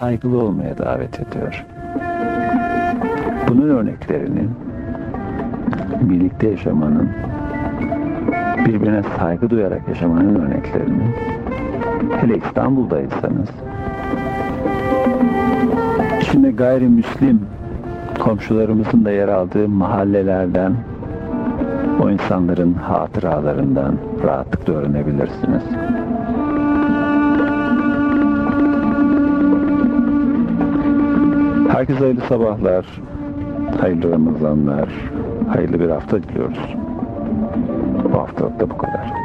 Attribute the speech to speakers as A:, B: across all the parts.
A: saygılı olmaya davet ediyor. Bunun örneklerini birlikte yaşamanın, birbirine saygı duyarak yaşamanın örneklerini hele İstanbul'daysanız içinde gayrimüslim komşularımızın da yer aldığı mahallelerden o insanların hatıralarından rahatlıkla öğrenebilirsiniz. Herkese hayırlı sabahlar, hayırlı Ramazanlar, hayırlı bir hafta diliyoruz. Bu haftalık da bu kadar.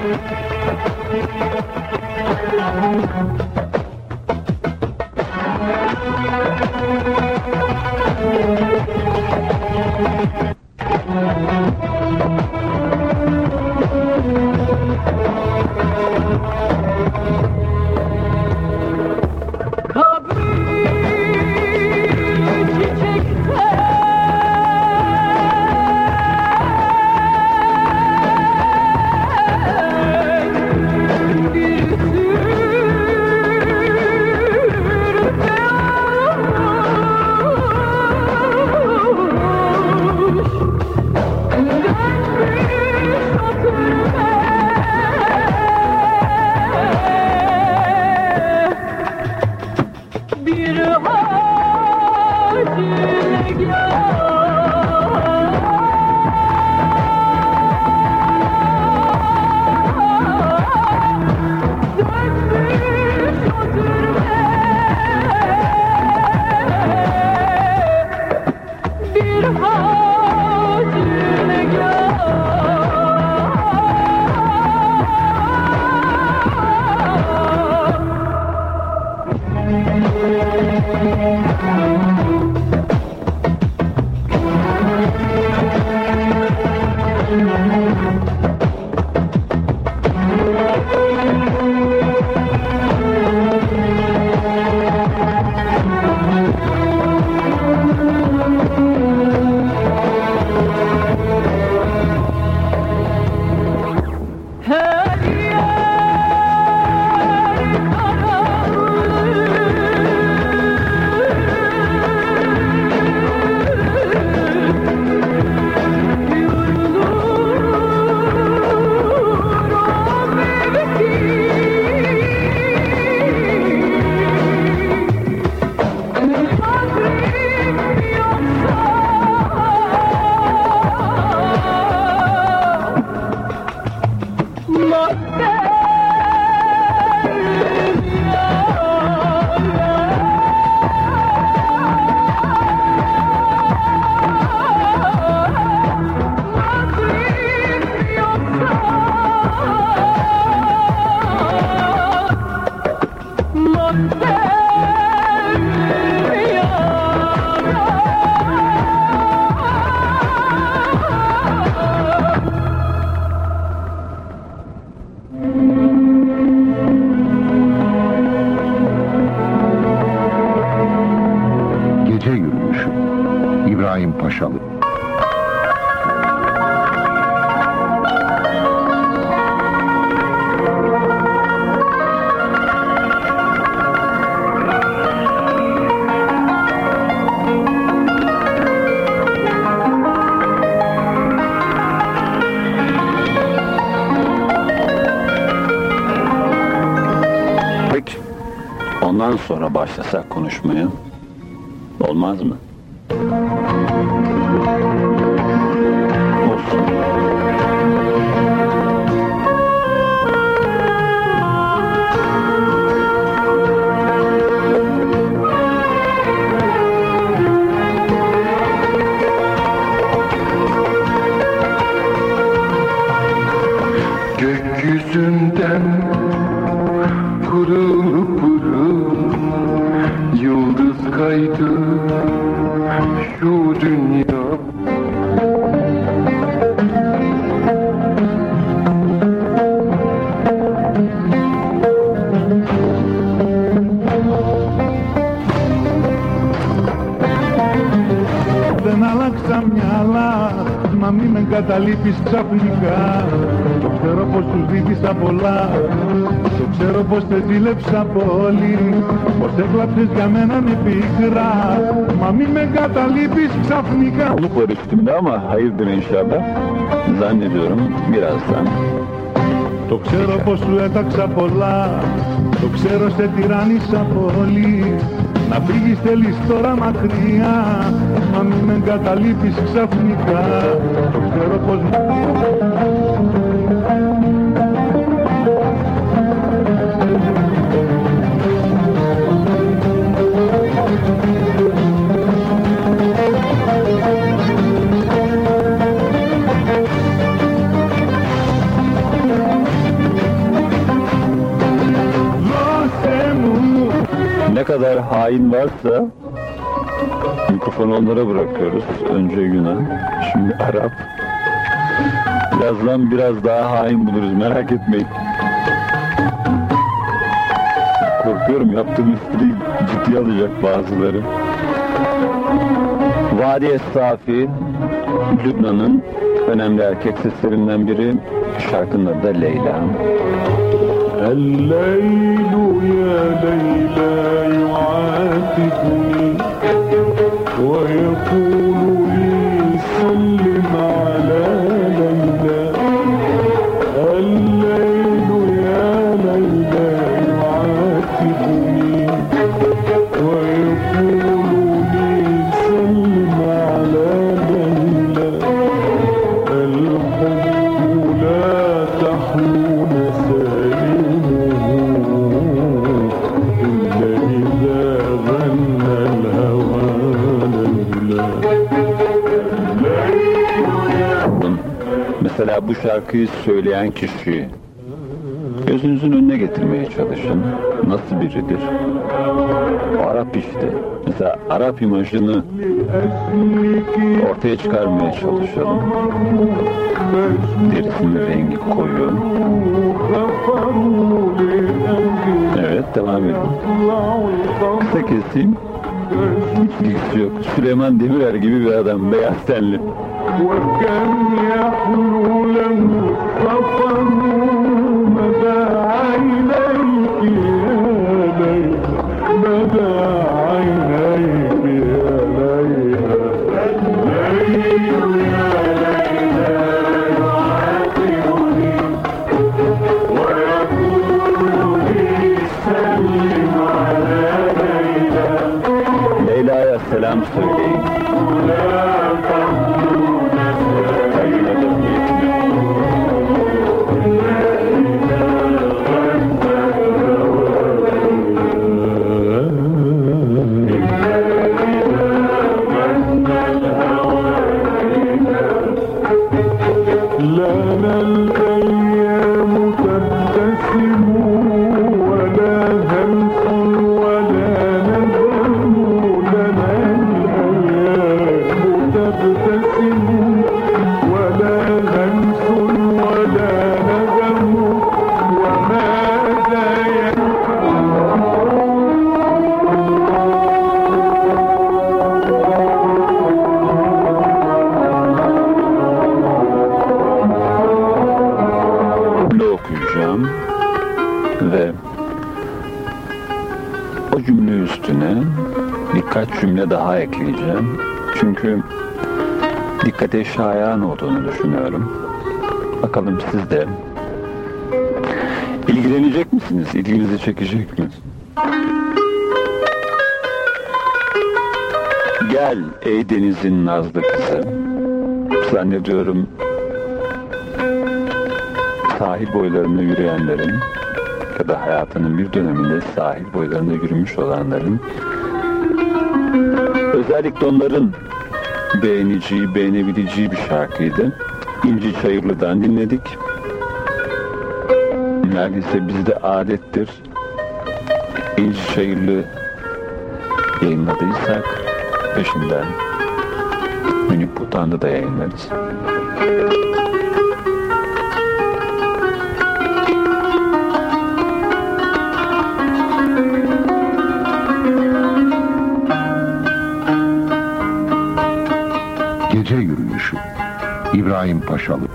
B: Bir
A: Peki. Ondan sonra başlasak konuşmaya. Olmaz mı?
C: Μη με εγκαταλείπεις ξαφνικά. Το ξέρω πως σου ζήτησα πολλά. Το ξέρω πως σε ζήλεψα πολύ. Πως έκλαψες για μένα με πίκρα. Μα μη με εγκαταλείπεις ξαφνικά.
A: Olup var üstümde ama hayırdır inşallah. Zannediyorum birazdan.
C: Το ξέρω πως σου έταξα πολλά. Το ξέρω σε τυράννησα πολύ Να φύγεις θέλεις τώρα μακριά Μα μη με εγκαταλείπεις ξαφνικά. Το ξέρω πως ne
A: kadar hain varsa mikrofonu onlara bırakıyoruz önce Yunan, şimdi Arap. Birazdan biraz daha hain buluruz merak etmeyin. Korkuyorum yaptığım espri ciddiye alacak bazıları. Vadi Estafi, Lübnan'ın önemli erkek seslerinden biri. Şarkının adı da Leyla.
B: El-Leylu ya Leyla يعاتبني ويقول
A: şarkıyı söyleyen kişiyi gözünüzün önüne getirmeye çalışın. Nasıl biridir? Arap işte. Mesela Arap imajını ortaya çıkarmaya çalışalım. Derisinin rengi koyu. Evet devam edin. Kısa keseyim. Hiç ilgisi yok. Süleyman Demirel gibi bir adam. Beyaz tenli. Ekleyeceğim. Çünkü dikkate şayan olduğunu düşünüyorum. Bakalım siz de ilgilenecek misiniz? İlginizi çekecek mi? Gel ey denizin nazlı kızı. Zannediyorum sahil boylarında yürüyenlerin ya da hayatının bir döneminde sahil boylarında yürümüş olanların özellikle onların beğeneceği, beğenebileceği bir şarkıydı. İnci Çayırlı'dan dinledik. Neredeyse bizde adettir. İnci Çayırlı yayınladıysak peşinden Münip Butan'da da yayınlarız.
D: Gece yürüyüşü. İbrahim Paşalı.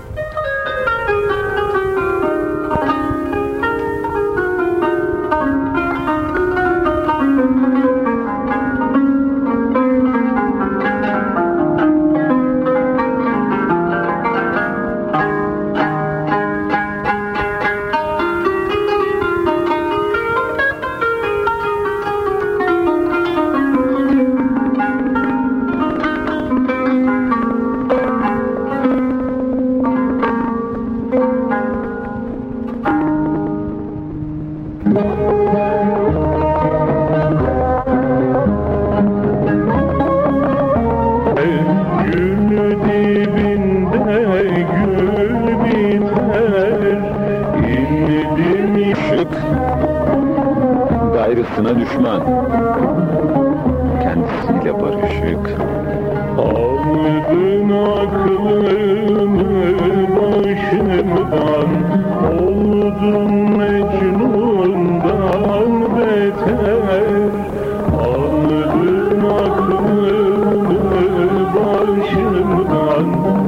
C: Başımdan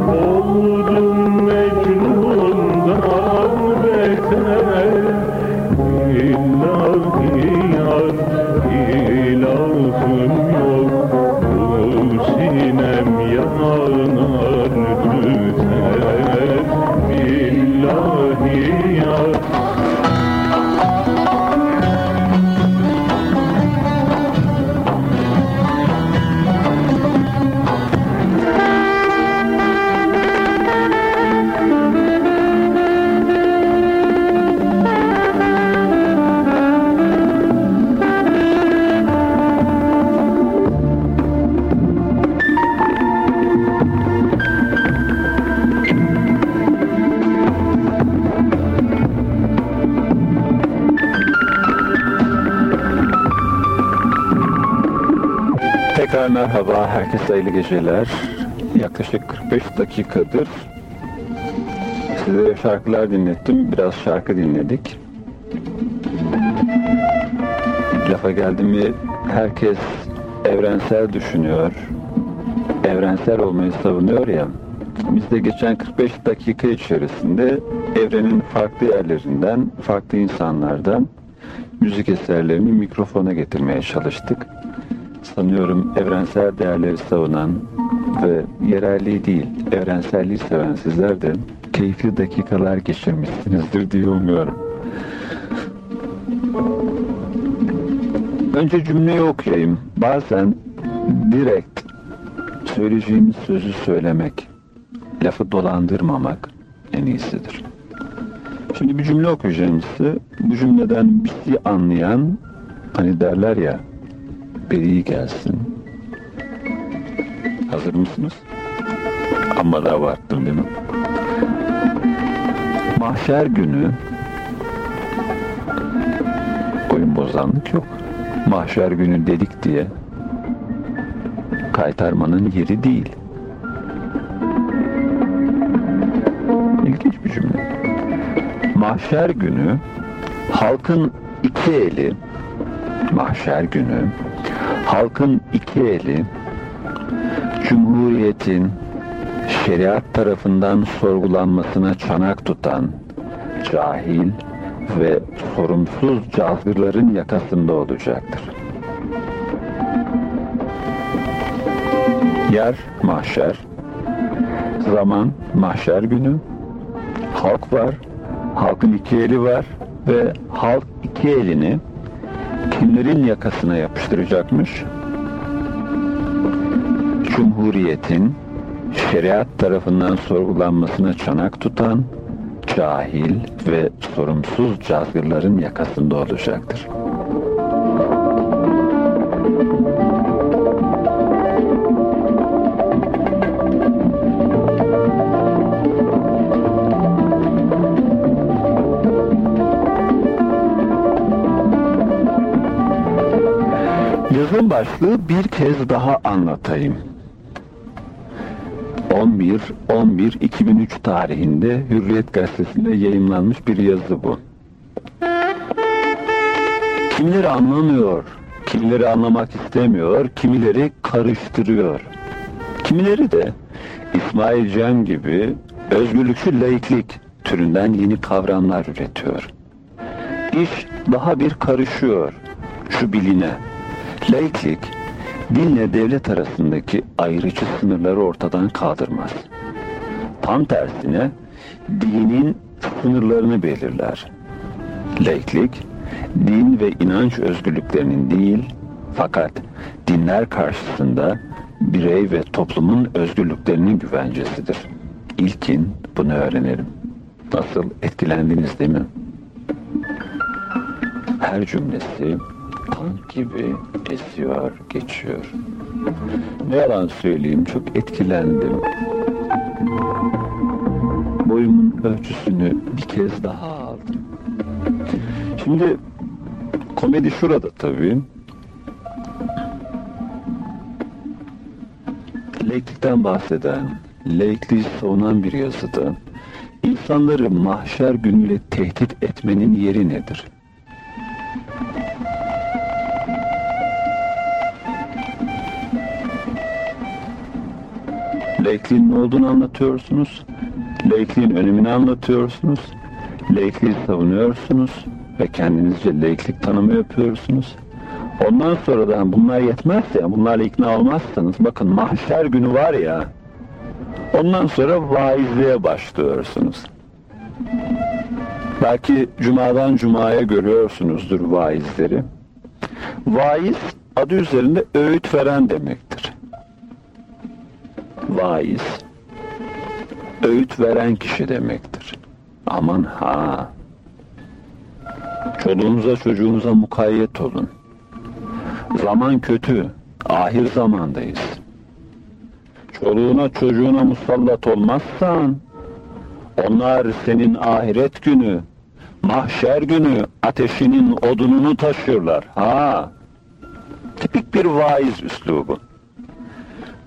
A: merhaba, herkese hayırlı geceler. Yaklaşık 45 dakikadır size şarkılar dinlettim, biraz şarkı dinledik. Lafa geldi mi herkes evrensel düşünüyor, evrensel olmayı savunuyor ya. Biz de geçen 45 dakika içerisinde evrenin farklı yerlerinden, farklı insanlardan müzik eserlerini mikrofona getirmeye çalıştık sanıyorum evrensel değerleri savunan ve yerelliği değil, evrenselliği seven sizler de keyifli dakikalar geçirmişsinizdir diye umuyorum. Önce cümleyi okuyayım. Bazen direkt söyleyeceğimiz sözü söylemek, lafı dolandırmamak en iyisidir. Şimdi bir cümle okuyacağım size. Bu cümleden bir şey anlayan, hani derler ya, beri gelsin. Hazır mısınız? Amma da abarttım değil mi? Mahşer günü oyun bozanlık yok. Mahşer günü dedik diye kaytarmanın yeri değil. İlginç bir cümle. Mahşer günü halkın iki eli mahşer günü halkın iki eli Cumhuriyetin şeriat tarafından sorgulanmasına çanak tutan cahil ve sorumsuz cazgırların yakasında olacaktır. Yer mahşer, zaman mahşer günü, halk var, halkın iki eli var ve halk iki elini kimlerin yakasına yapıştıracakmış? Cumhuriyetin şeriat tarafından sorgulanmasına çanak tutan cahil ve sorumsuz cazgırların yakasında olacaktır. Başlığı bir kez daha anlatayım. 11-11-2003 tarihinde Hürriyet Gazetesi'nde yayımlanmış bir yazı bu. Kimileri anlamıyor, kimileri anlamak istemiyor, kimileri karıştırıyor. Kimileri de İsmail Cem gibi özgürlükçü laiklik türünden yeni kavramlar üretiyor. İş daha bir karışıyor şu biline. Laiklik, dinle devlet arasındaki ayrıcı sınırları ortadan kaldırmaz. Tam tersine dinin sınırlarını belirler. Laiklik, din ve inanç özgürlüklerinin değil, fakat dinler karşısında birey ve toplumun özgürlüklerinin güvencesidir. İlkin bunu öğrenelim. Nasıl etkilendiniz değil mi? Her cümlesi gibi esiyor, geçiyor. Ne yalan söyleyeyim, çok etkilendim. Boyumun ölçüsünü bir kez daha aldım. Şimdi komedi şurada tabii. Laiklikten bahseden, laikliği savunan bir yazıda insanları mahşer günüyle tehdit etmenin yeri nedir? Laikliğin ne olduğunu anlatıyorsunuz. Laikliğin önemini anlatıyorsunuz. Laikliği savunuyorsunuz ve kendinizce laiklik tanımı yapıyorsunuz. Ondan sonra da bunlar yetmezse, bunlarla ikna olmazsanız bakın mahşer günü var ya ondan sonra vaizliğe başlıyorsunuz. Belki cumadan cumaya görüyorsunuzdur vaizleri. Vaiz adı üzerinde öğüt veren demektir. Vaiz öğüt veren kişi demektir. Aman ha. Çoluğunuza çocuğunuza mukayyet olun. Zaman kötü. Ahir zamandayız. Çoluğuna çocuğuna musallat olmazsan onlar senin ahiret günü, mahşer günü ateşinin odununu taşırlar. Ha. Tipik bir vaiz üslubu.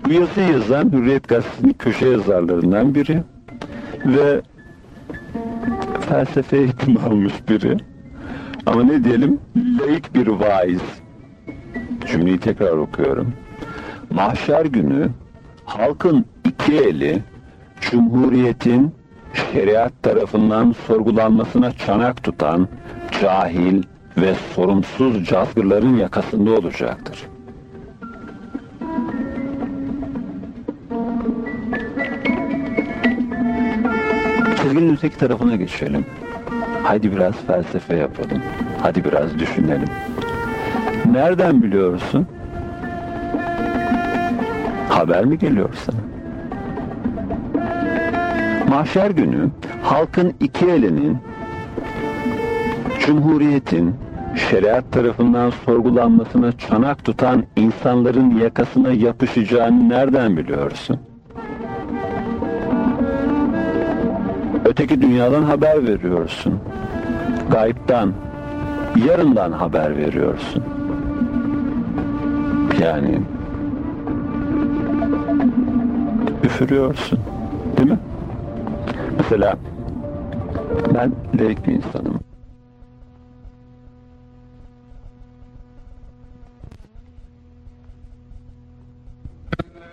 A: Bu yazıyı yazan Hürriyet Gazetesi'nin köşe yazarlarından biri ve felsefe eğitimi almış biri. Ama ne diyelim, laik bir vaiz. Cümleyi tekrar okuyorum. Mahşer günü halkın iki eli Cumhuriyet'in şeriat tarafından sorgulanmasına çanak tutan cahil ve sorumsuz cazgırların yakasında olacaktır. Çizginin öteki tarafına geçelim. Hadi biraz felsefe yapalım. Hadi biraz düşünelim. Nereden biliyorsun? Haber mi geliyor sana? Mahşer günü halkın iki elinin Cumhuriyetin şeriat tarafından sorgulanmasına çanak tutan insanların yakasına yapışacağını nereden biliyorsun? Öteki dünyadan haber veriyorsun. Gayiptan, yarından haber veriyorsun. Yani üfürüyorsun. Değil mi? Mesela ben bir insanım.